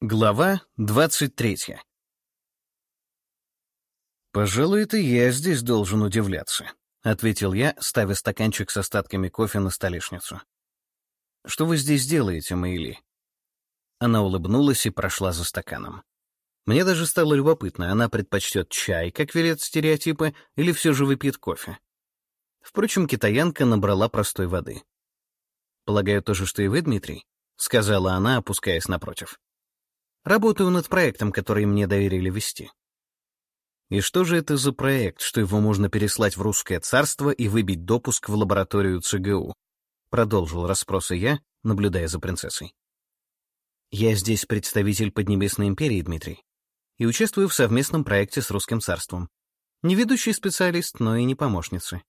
Глава двадцать третья. «Пожалуй, это я здесь должен удивляться», — ответил я, ставя стаканчик с остатками кофе на столешницу. «Что вы здесь делаете, Мэйли?» Она улыбнулась и прошла за стаканом. Мне даже стало любопытно, она предпочтет чай, как велят стереотипы, или все же выпьет кофе. Впрочем, китаянка набрала простой воды. «Полагаю, то же, что и вы, Дмитрий?» — сказала она, опускаясь напротив. Работаю над проектом, который мне доверили вести. И что же это за проект, что его можно переслать в русское царство и выбить допуск в лабораторию ЦГУ? Продолжил расспросы я, наблюдая за принцессой. Я здесь представитель Поднебесной империи, Дмитрий, и участвую в совместном проекте с русским царством. Не ведущий специалист, но и не помощница.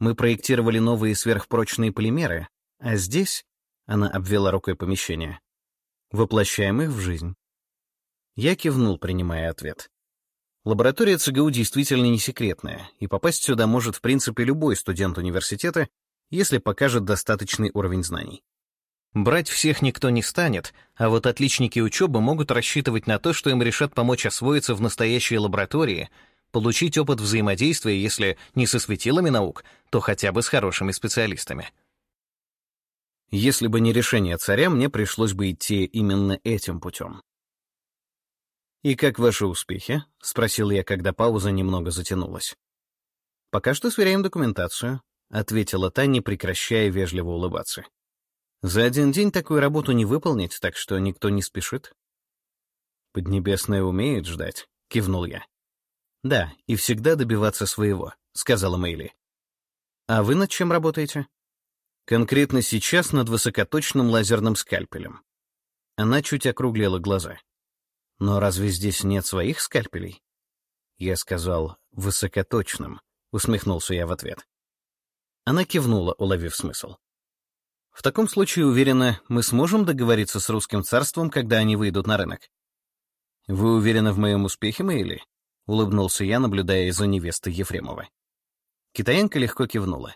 Мы проектировали новые сверхпрочные полимеры, а здесь, она обвела рукой помещение, воплощаем их в жизнь. Я кивнул, принимая ответ. Лаборатория ЦГУ действительно не секретная, и попасть сюда может в принципе любой студент университета, если покажет достаточный уровень знаний. Брать всех никто не станет, а вот отличники учебы могут рассчитывать на то, что им решат помочь освоиться в настоящей лаборатории, получить опыт взаимодействия, если не со светилами наук, то хотя бы с хорошими специалистами. Если бы не решение царя, мне пришлось бы идти именно этим путем. «И как ваши успехи?» — спросил я, когда пауза немного затянулась. «Пока что сверяем документацию», — ответила та, не прекращая вежливо улыбаться. «За один день такую работу не выполнить, так что никто не спешит». «Поднебесная умеет ждать», — кивнул я. «Да, и всегда добиваться своего», — сказала Мэйли. «А вы над чем работаете?» Конкретно сейчас над высокоточным лазерным скальпелем. Она чуть округлила глаза. Но разве здесь нет своих скальпелей? Я сказал «высокоточным», — усмехнулся я в ответ. Она кивнула, уловив смысл. В таком случае, уверена, мы сможем договориться с русским царством, когда они выйдут на рынок. Вы уверены в моем успехе, Мэйли? Улыбнулся я, наблюдая за невестой Ефремова. Китаянка легко кивнула.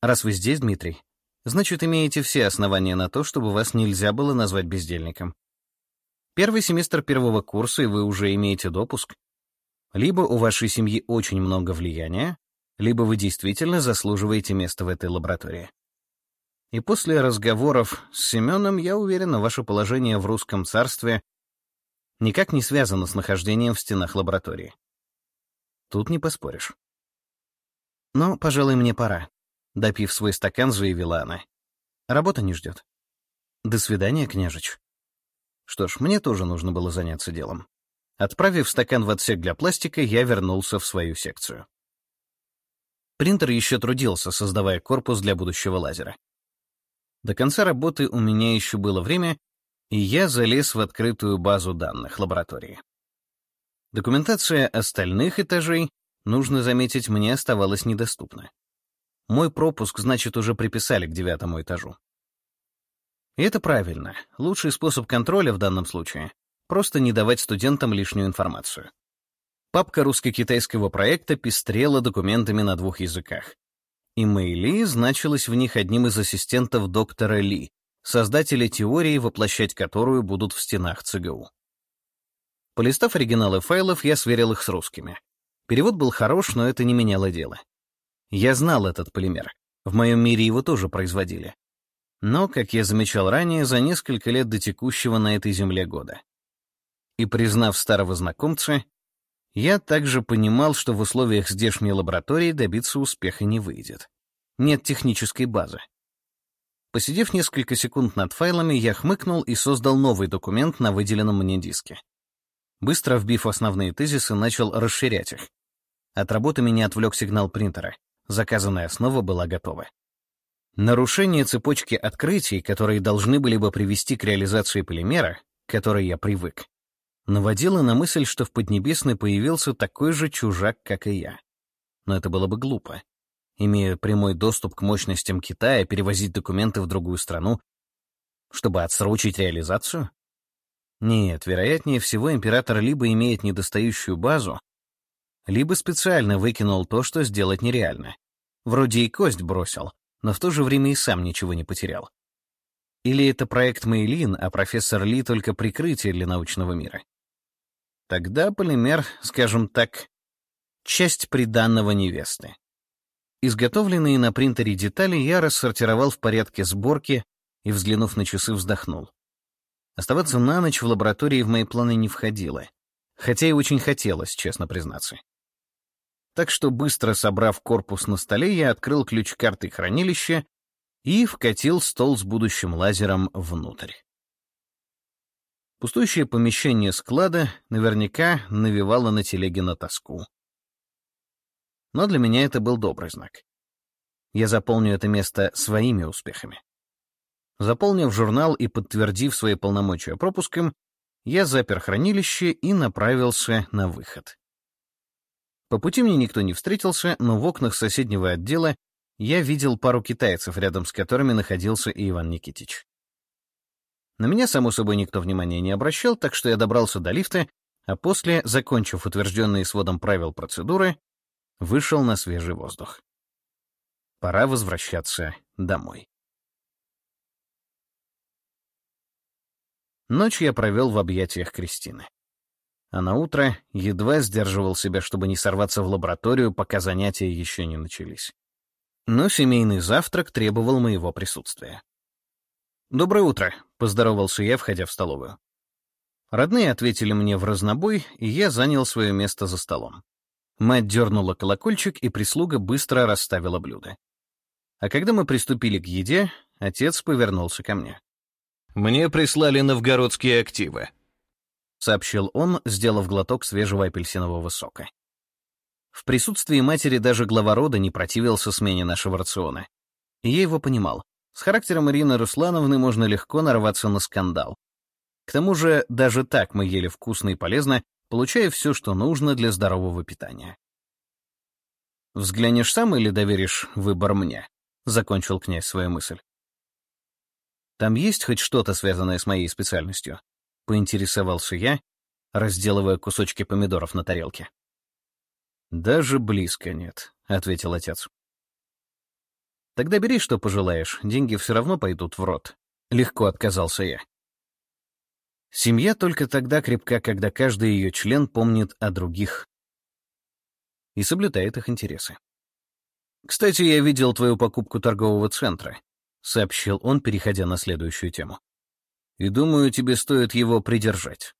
Раз вы здесь, Дмитрий, значит, имеете все основания на то, чтобы вас нельзя было назвать бездельником. Первый семестр первого курса, и вы уже имеете допуск. Либо у вашей семьи очень много влияния, либо вы действительно заслуживаете места в этой лаборатории. И после разговоров с Семеном, я уверен, ваше положение в русском царстве никак не связано с нахождением в стенах лаборатории. Тут не поспоришь. Но, пожалуй, мне пора. Допив свой стакан, заявила она. Работа не ждет. До свидания, княжич. Что ж, мне тоже нужно было заняться делом. Отправив стакан в отсек для пластика, я вернулся в свою секцию. Принтер еще трудился, создавая корпус для будущего лазера. До конца работы у меня еще было время, и я залез в открытую базу данных лаборатории. Документация остальных этажей, нужно заметить, мне оставалась недоступна. Мой пропуск, значит, уже приписали к девятому этажу. И это правильно. Лучший способ контроля в данном случае — просто не давать студентам лишнюю информацию. Папка русско-китайского проекта пестрела документами на двух языках. И Мэйли значилась в них одним из ассистентов доктора Ли, создателя теории, воплощать которую будут в стенах ЦГУ. Полистав оригиналы файлов, я сверил их с русскими. Перевод был хорош, но это не меняло дело. Я знал этот полимер. В моем мире его тоже производили. Но, как я замечал ранее, за несколько лет до текущего на этой земле года. И признав старого знакомца, я также понимал, что в условиях здешней лаборатории добиться успеха не выйдет. Нет технической базы. Посидев несколько секунд над файлами, я хмыкнул и создал новый документ на выделенном мне диске. Быстро вбив основные тезисы, начал расширять их. От работы меня отвлек сигнал принтера. Заказанная основа была готова. Нарушение цепочки открытий, которые должны были бы привести к реализации полимера, к которой я привык, наводило на мысль, что в Поднебесной появился такой же чужак, как и я. Но это было бы глупо. Имея прямой доступ к мощностям Китая, перевозить документы в другую страну, чтобы отсрочить реализацию? Нет, вероятнее всего, император либо имеет недостающую базу, либо специально выкинул то, что сделать нереально. Вроде и кость бросил, но в то же время и сам ничего не потерял. Или это проект Мейлин, а профессор Ли только прикрытие для научного мира? Тогда полимер, скажем так, часть приданного невесты. Изготовленные на принтере детали я рассортировал в порядке сборки и, взглянув на часы, вздохнул. Оставаться на ночь в лаборатории в мои планы не входило, хотя и очень хотелось, честно признаться. Так что, быстро собрав корпус на столе, я открыл ключ карты хранилища и вкатил стол с будущим лазером внутрь. Пустующее помещение склада наверняка навевало на телеге на тоску. Но для меня это был добрый знак. Я заполню это место своими успехами. Заполнив журнал и подтвердив свои полномочия пропуском, я запер хранилище и направился на выход. По пути мне никто не встретился, но в окнах соседнего отдела я видел пару китайцев, рядом с которыми находился и Иван Никитич. На меня, само собой, никто внимания не обращал, так что я добрался до лифта, а после, закончив утвержденные сводом правил процедуры, вышел на свежий воздух. Пора возвращаться домой. Ночь я провел в объятиях Кристины. А на утро едва сдерживал себя, чтобы не сорваться в лабораторию, пока занятия еще не начались. Но семейный завтрак требовал моего присутствия. «Доброе утро», — поздоровался я, входя в столовую. Родные ответили мне в разнобой, и я занял свое место за столом. Мать дернула колокольчик, и прислуга быстро расставила блюда. А когда мы приступили к еде, отец повернулся ко мне. «Мне прислали новгородские активы», — сообщил он, сделав глоток свежего апельсинового сока. В присутствии матери даже глава рода не противился смене нашего рациона. И я его понимал. С характером Ирины Руслановны можно легко нарваться на скандал. К тому же, даже так мы ели вкусно и полезно, получая все, что нужно для здорового питания. «Взглянешь сам или доверишь выбор мне?» — закончил князь свою мысль. «Там есть хоть что-то, связанное с моей специальностью?» — поинтересовался я, разделывая кусочки помидоров на тарелке. «Даже близко нет», — ответил отец. «Тогда бери, что пожелаешь, деньги все равно пойдут в рот», — легко отказался я. Семья только тогда крепка, когда каждый ее член помнит о других и соблюдает их интересы. «Кстати, я видел твою покупку торгового центра», — сообщил он, переходя на следующую тему. «И думаю, тебе стоит его придержать.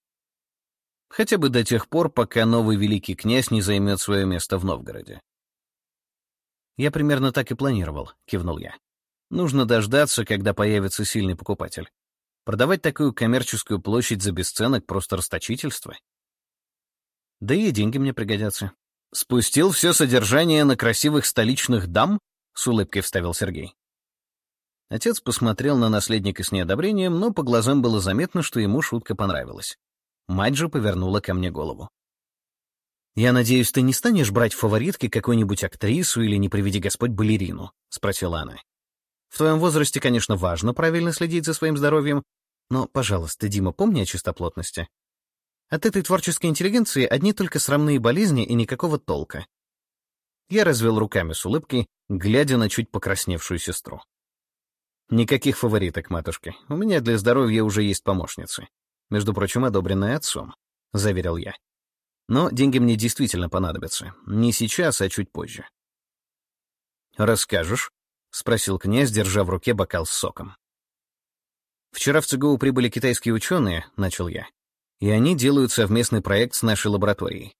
Хотя бы до тех пор, пока новый великий князь не займет свое место в Новгороде». «Я примерно так и планировал», — кивнул я. «Нужно дождаться, когда появится сильный покупатель. Продавать такую коммерческую площадь за бесценок — просто расточительство. Да и деньги мне пригодятся. «Спустил все содержание на красивых столичных дам?» — с улыбкой вставил Сергей. Отец посмотрел на наследника с неодобрением, но по глазам было заметно, что ему шутка понравилась. Мать же повернула ко мне голову. «Я надеюсь, ты не станешь брать в фаворитки какую-нибудь актрису или, не приведи Господь, балерину?» — спросила она. «В твоем возрасте, конечно, важно правильно следить за своим здоровьем, но, пожалуйста, Дима, помни о чистоплотности. От этой творческой интеллигенции одни только срамные болезни и никакого толка. Я развел руками с улыбкой, глядя на чуть покрасневшую сестру. Никаких фавориток, матушка. У меня для здоровья уже есть помощницы. Между прочим, одобренная отцом, — заверил я. Но деньги мне действительно понадобятся. Не сейчас, а чуть позже. «Расскажешь?» — спросил князь, держа в руке бокал с соком. «Вчера в ЦГУ прибыли китайские ученые», — начал я, «и они делают совместный проект с нашей лабораторией.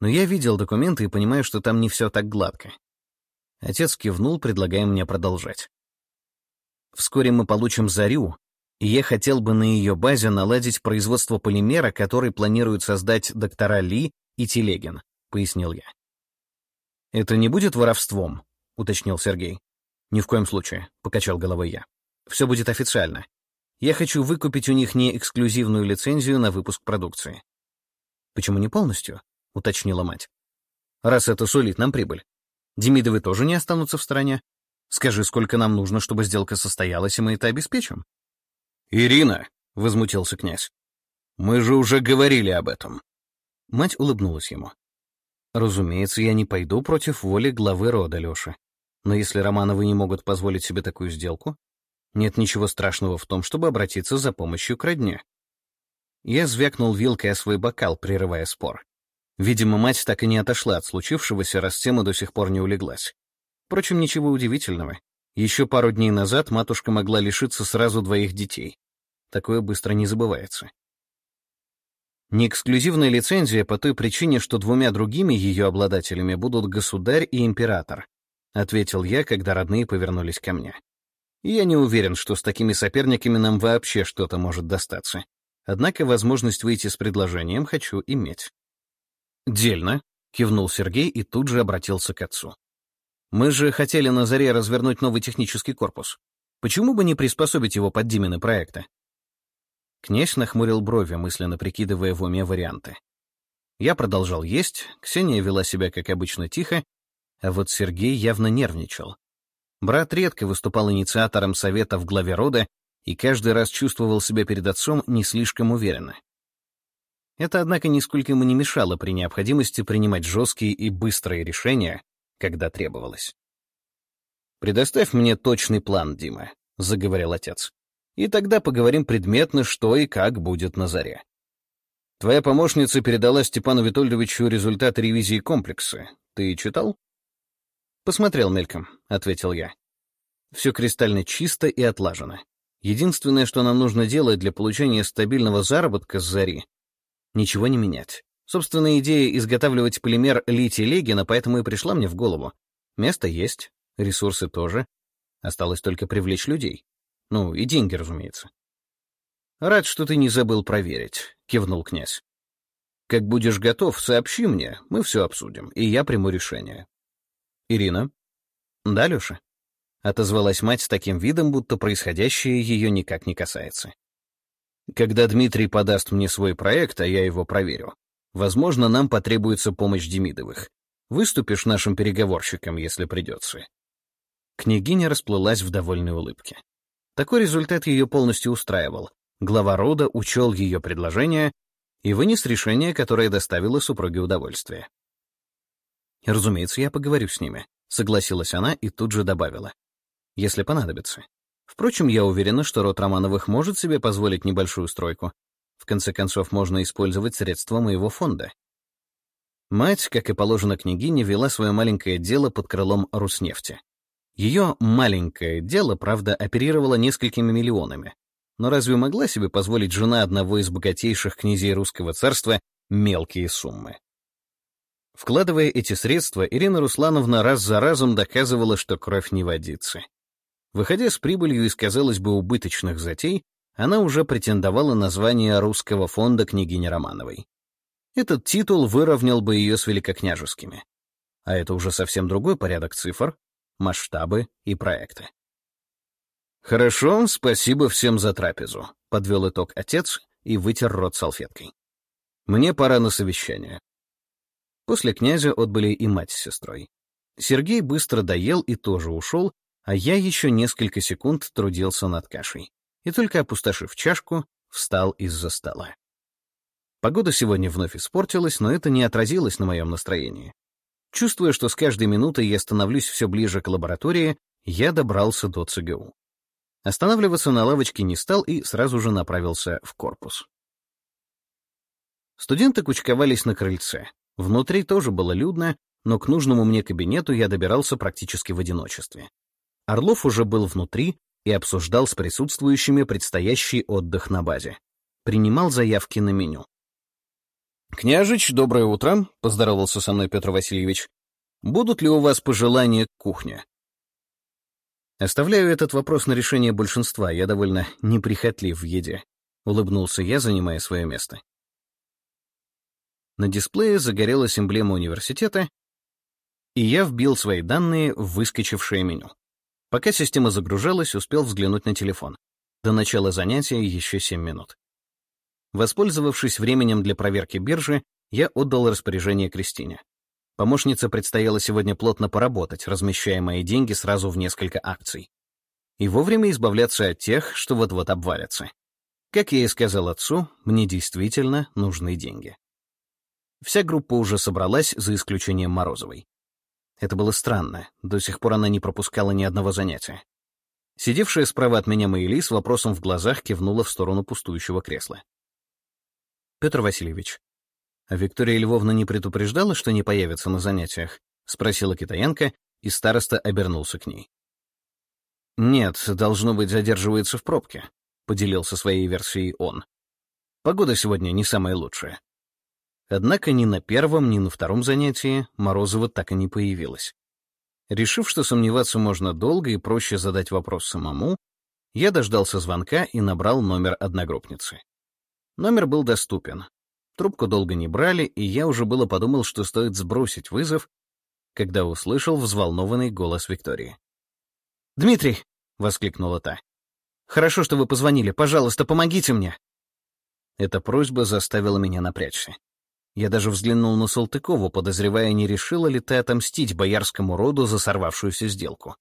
Но я видел документы и понимаю, что там не все так гладко». Отец кивнул, предлагая мне продолжать. «Вскоре мы получим «Зарю», и я хотел бы на ее базе наладить производство полимера, который планируют создать доктора Ли и Телегин», — пояснил я. «Это не будет воровством?» — уточнил Сергей. «Ни в коем случае», — покачал головой я. «Все будет официально. Я хочу выкупить у них не эксклюзивную лицензию на выпуск продукции. «Почему не полностью?» — уточнила мать. «Раз это сулит нам прибыль. Демидовы тоже не останутся в стороне. Скажи, сколько нам нужно, чтобы сделка состоялась, и мы это обеспечим?» «Ирина!» — возмутился князь. «Мы же уже говорили об этом». Мать улыбнулась ему. «Разумеется, я не пойду против воли главы рода, Леша. Но если Романовы не могут позволить себе такую сделку, Нет ничего страшного в том, чтобы обратиться за помощью к родне. Я звякнул вилкой о свой бокал, прерывая спор. Видимо, мать так и не отошла от случившегося, раз тема до сих пор не улеглась. Впрочем, ничего удивительного. Еще пару дней назад матушка могла лишиться сразу двоих детей. Такое быстро не забывается. Не эксклюзивная лицензия по той причине, что двумя другими ее обладателями будут государь и император, ответил я, когда родные повернулись ко мне. я не уверен, что с такими соперниками нам вообще что-то может достаться. Однако возможность выйти с предложением хочу иметь. «Дельно», — кивнул Сергей и тут же обратился к отцу. «Мы же хотели на заре развернуть новый технический корпус. Почему бы не приспособить его под Димины проекты?» Князь нахмурил брови, мысленно прикидывая в уме варианты. Я продолжал есть, Ксения вела себя, как обычно, тихо, а вот Сергей явно нервничал. Брат редко выступал инициатором совета в главе рода и каждый раз чувствовал себя перед отцом не слишком уверенно. Это, однако, нисколько ему не мешало при необходимости принимать жесткие и быстрые решения, когда требовалось. «Предоставь мне точный план, Дима», — заговорил отец. «И тогда поговорим предметно, что и как будет на заре. Твоя помощница передала Степану Витольдовичу результаты ревизии комплекса. Ты читал?» «Посмотрел мельком», — ответил я. «Все кристально чисто и отлажено. Единственное, что нам нужно делать для получения стабильного заработка с зари, ничего не менять. Собственная идея изготавливать полимер литий-легина поэтому и пришла мне в голову. Место есть, ресурсы тоже. Осталось только привлечь людей. Ну, и деньги, разумеется. «Рад, что ты не забыл проверить», — кивнул князь. «Как будешь готов, сообщи мне, мы все обсудим, и я приму решение». «Ирина?» «Да, Леша?» — отозвалась мать с таким видом, будто происходящее ее никак не касается. Когда Дмитрий подаст мне свой проект, а я его проверю, возможно, нам потребуется помощь Демидовых. Выступишь нашим переговорщиком, если придется». Княгиня расплылась в довольной улыбке. Такой результат ее полностью устраивал. Глава рода учел ее предложение и вынес решение, которое доставило супруге удовольствие. «Разумеется, я поговорю с ними», — согласилась она и тут же добавила. «Если понадобится. Впрочем, я уверена, что род Романовых может себе позволить небольшую стройку. В конце концов, можно использовать средства моего фонда. Мать, как и положено княгине, вела свое маленькое дело под крылом Руснефти. Ее маленькое дело, правда, оперировало несколькими миллионами. Но разве могла себе позволить жена одного из богатейших князей русского царства мелкие суммы? Вкладывая эти средства, Ирина Руслановна раз за разом доказывала, что кровь не водится. Выходя с прибылью из, казалось бы, убыточных затей, она уже претендовала на звание русского фонда княгини Романовой. Этот титул выровнял бы ее с великокняжескими. А это уже совсем другой порядок цифр, масштабы и проекты. «Хорошо, спасибо всем за трапезу», — подвел итог отец и вытер рот салфеткой. «Мне пора на совещание». После князя отбыли и мать с сестрой. Сергей быстро доел и тоже ушел, а я еще несколько секунд трудился над кашей. И только опустошив чашку, встал из-за стола. Погода сегодня вновь испортилась, но это не отразилось на моем настроении. Чувствуя, что с каждой минутой я становлюсь все ближе к лаборатории, я добрался до ЦГУ. Останавливаться на лавочке не стал и сразу же направился в корпус. Студенты кучковались на крыльце. Внутри тоже было людно, но к нужному мне кабинету я добирался практически в одиночестве. Орлов уже был внутри и обсуждал с присутствующими предстоящий отдых на базе. Принимал заявки на меню. «Княжич, доброе утро», — поздоровался со мной Петр Васильевич. «Будут ли у вас пожелания к кухне?» Оставляю этот вопрос на решение большинства, я довольно неприхотлив в еде. Улыбнулся я, занимая свое место. На дисплее загорелась эмблема университета, и я вбил свои данные в выскочившее меню. Пока система загружалась, успел взглянуть на телефон. До начала занятия еще 7 минут. Воспользовавшись временем для проверки биржи, я отдал распоряжение Кристине. Помощнице предстояло сегодня плотно поработать, размещая мои деньги сразу в несколько акций. И вовремя избавляться от тех, что вот-вот обвалятся. Как я и сказал отцу, мне действительно нужны деньги. Вся группа уже собралась, за исключением Морозовой. Это было странно, до сих пор она не пропускала ни одного занятия. Сидевшая справа от меня Маэли с вопросом в глазах кивнула в сторону пустующего кресла. «Петр Васильевич, а Виктория Львовна не предупреждала, что не появится на занятиях?» — спросила китаянка, и староста обернулся к ней. «Нет, должно быть, задерживается в пробке», — поделился своей версией он. «Погода сегодня не самая лучшая». Однако ни на первом, ни на втором занятии Морозова так и не появилась. Решив, что сомневаться можно долго и проще задать вопрос самому, я дождался звонка и набрал номер одногруппницы. Номер был доступен. Трубку долго не брали, и я уже было подумал, что стоит сбросить вызов, когда услышал взволнованный голос Виктории. «Дмитрий!» — воскликнула та. «Хорошо, что вы позвонили. Пожалуйста, помогите мне!» Эта просьба заставила меня напрячься. Я даже взглянул на Салтыкову, подозревая, не решила ли ты отомстить боярскому роду за сорвавшуюся сделку.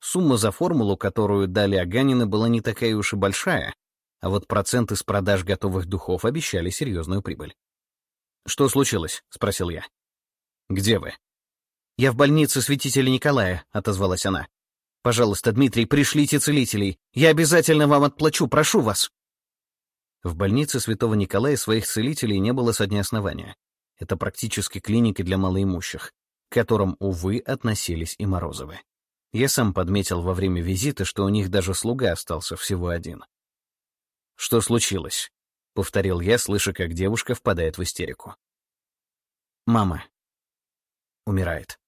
Сумма за формулу, которую дали Аганины, была не такая уж и большая, а вот проценты с продаж готовых духов обещали серьезную прибыль. «Что случилось?» — спросил я. «Где вы?» «Я в больнице святителя Николая», — отозвалась она. «Пожалуйста, Дмитрий, пришлите целителей. Я обязательно вам отплачу, прошу вас». В больнице Святого Николая своих целителей не было со дня основания. Это практически клиники для малоимущих, к которым, увы, относились и Морозовы. Я сам подметил во время визита, что у них даже слуга остался всего один. «Что случилось?» — повторил я, слыша, как девушка впадает в истерику. «Мама умирает».